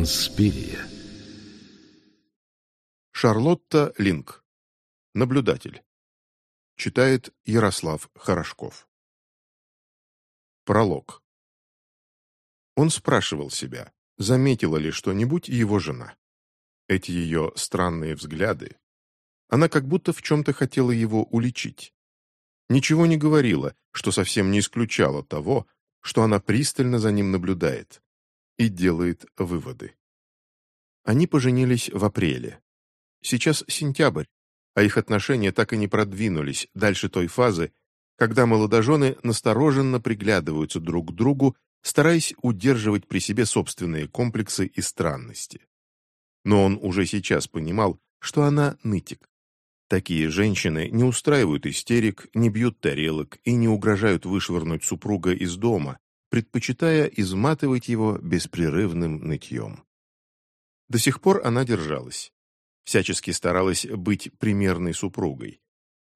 Инспирия. Шарлотта Линк. Наблюдатель. Читает Ярослав Хорошков. Пролог. Он спрашивал себя, заметила ли что-нибудь его жена. Эти ее странные взгляды. Она как будто в чем-то хотела его уличить. Ничего не говорила, что совсем не исключало того, что она пристально за ним наблюдает и делает выводы. Они поженились в апреле. Сейчас сентябрь, а их отношения так и не продвинулись дальше той фазы, когда молодожены настороженно приглядываются друг к другу, стараясь удерживать при себе собственные комплексы и странности. Но он уже сейчас понимал, что она нытик. Такие женщины не устраивают истерик, не бьют тарелок и не угрожают вышвырнуть супруга из дома, предпочитая изматывать его беспрерывным нытьем. До сих пор она держалась. Всячески старалась быть примерной супругой.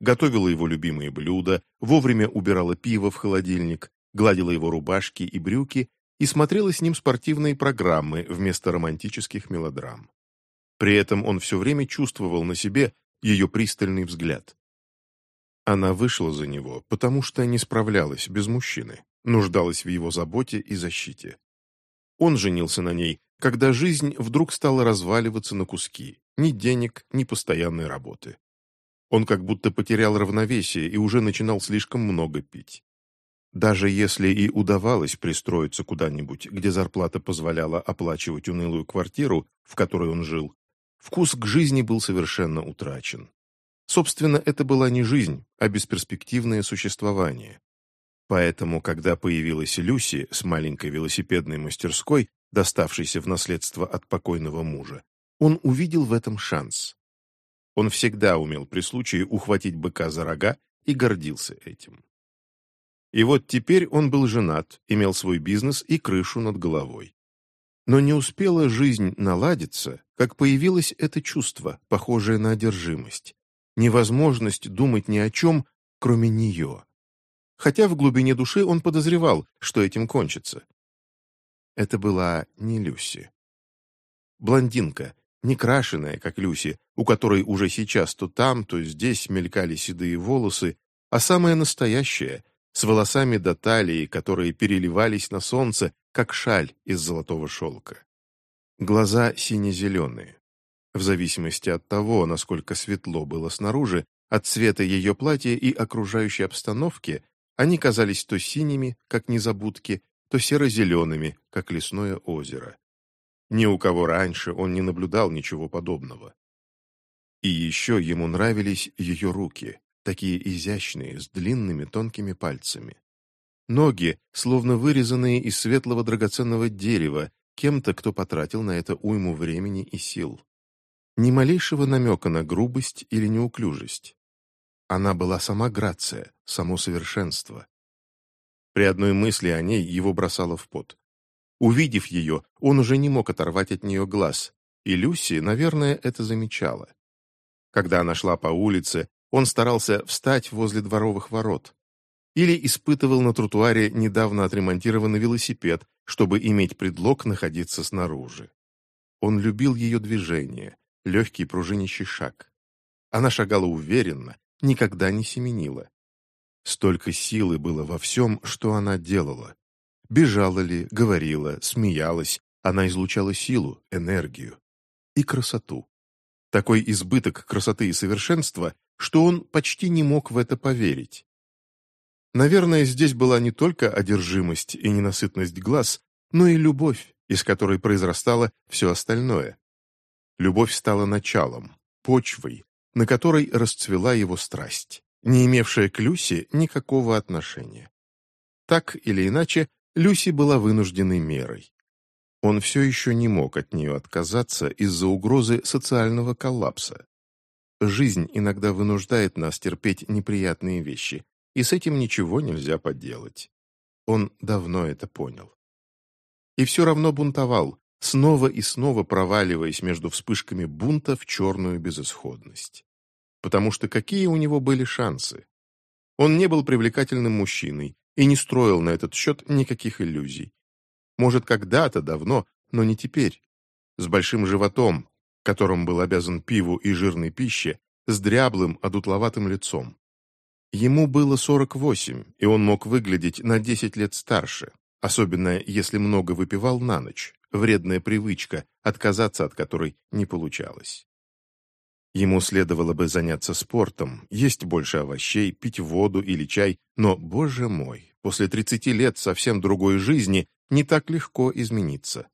Готовила его любимые блюда, вовремя убирала пиво в холодильник, гладила его рубашки и брюки и смотрела с ним спортивные программы вместо романтических мелодрам. При этом он все время чувствовал на себе ее пристальный взгляд. Она вышла за него, потому что не справлялась без мужчины, нуждалась в его заботе и защите. Он женился на ней, когда жизнь вдруг стала разваливаться на куски, ни денег, ни постоянной работы. Он как будто потерял равновесие и уже начинал слишком много пить. Даже если и удавалось пристроиться куда-нибудь, где зарплата позволяла оплачивать унылую квартиру, в которой он жил, вкус к жизни был совершенно утрачен. Собственно, это была не жизнь, а бесперспективное существование. Поэтому, когда появилась Люси с маленькой велосипедной мастерской, доставшейся в наследство от покойного мужа, он увидел в этом шанс. Он всегда умел при случае ухватить быка за рога и гордился этим. И вот теперь он был женат, имел свой бизнес и крышу над головой. Но не успела жизнь наладиться, как появилось это чувство, похожее на одержимость, невозможность думать ни о чем, кроме нее. Хотя в глубине души он подозревал, что этим кончится. Это была не Люси. Блондинка, не крашеная, как Люси, у которой уже сейчас то там, то здесь мелькали седые волосы, а самая настоящая, с волосами до талии, которые переливались на солнце, как шаль из золотого шелка. Глаза сине-зеленые. В зависимости от того, насколько светло было снаружи, от цвета ее платья и окружающей обстановки, они казались то синими, как незабудки, то серо-зелеными, как лесное озеро. Ни у кого раньше он не наблюдал ничего подобного. И еще ему нравились ее руки, такие изящные, с длинными тонкими пальцами. Ноги, словно вырезанные из светлого драгоценного дерева, кем-то, кто потратил на это уйму времени и сил. Ни малейшего намека на грубость или неуклюжесть. Она была сама грация, само совершенство. При одной мысли о ней его бросало в пот. Увидев ее, он уже не мог оторвать от нее глаз, и Люси, наверное, это замечала. Когда она шла по улице, он старался встать возле дворовых ворот. Или испытывал на тротуаре недавно отремонтированный велосипед, чтобы иметь предлог находиться снаружи. Он любил ее движение, легкий пружинищий шаг. Она шагала уверенно, никогда не семенила. Столько силы было во всем, что она делала. Бежала ли, говорила, смеялась, она излучала силу, энергию и красоту. Такой избыток красоты и совершенства, что он почти не мог в это поверить. Наверное, здесь была не только одержимость и ненасытность глаз, но и любовь, из которой произрастало все остальное. Любовь стала началом, почвой, на которой расцвела его страсть не имевшая к Люси никакого отношения. Так или иначе, Люси была вынужденной мерой. Он все еще не мог от нее отказаться из-за угрозы социального коллапса. Жизнь иногда вынуждает нас терпеть неприятные вещи, и с этим ничего нельзя поделать. Он давно это понял. И все равно бунтовал, снова и снова проваливаясь между вспышками бунта в черную безысходность потому что какие у него были шансы? Он не был привлекательным мужчиной и не строил на этот счет никаких иллюзий. Может, когда-то давно, но не теперь. с большим животом, которым был обязан пиву и жирной пище, с дряблым, одутловатым лицом. Ему было 48, и он мог выглядеть на 10 лет старше, особенно если много выпивал на ночь, вредная привычка, отказаться от которой не получалось. Ему следовало бы заняться спортом, есть больше овощей, пить воду или чай, но, боже мой, после 30 лет совсем другой жизни не так легко измениться.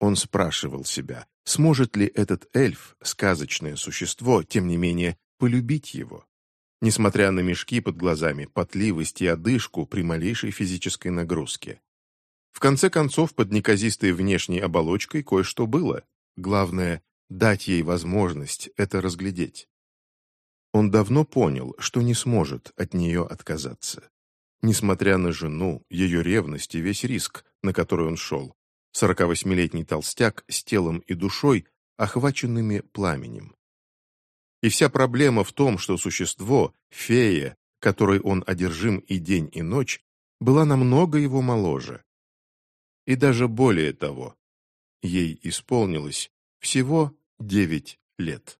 Он спрашивал себя, сможет ли этот эльф, сказочное существо, тем не менее, полюбить его? Несмотря на мешки под глазами, потливость и одышку при малейшей физической нагрузке. В конце концов, под неказистой внешней оболочкой кое-что было. Главное, дать ей возможность это разглядеть. Он давно понял, что не сможет от нее отказаться. Несмотря на жену, ее ревность и весь риск, на который он шел, 48-летний толстяк с телом и душой, охваченными пламенем. И вся проблема в том, что существо, фея, которой он одержим и день, и ночь, была намного его моложе. И даже более того, ей исполнилось всего девять лет.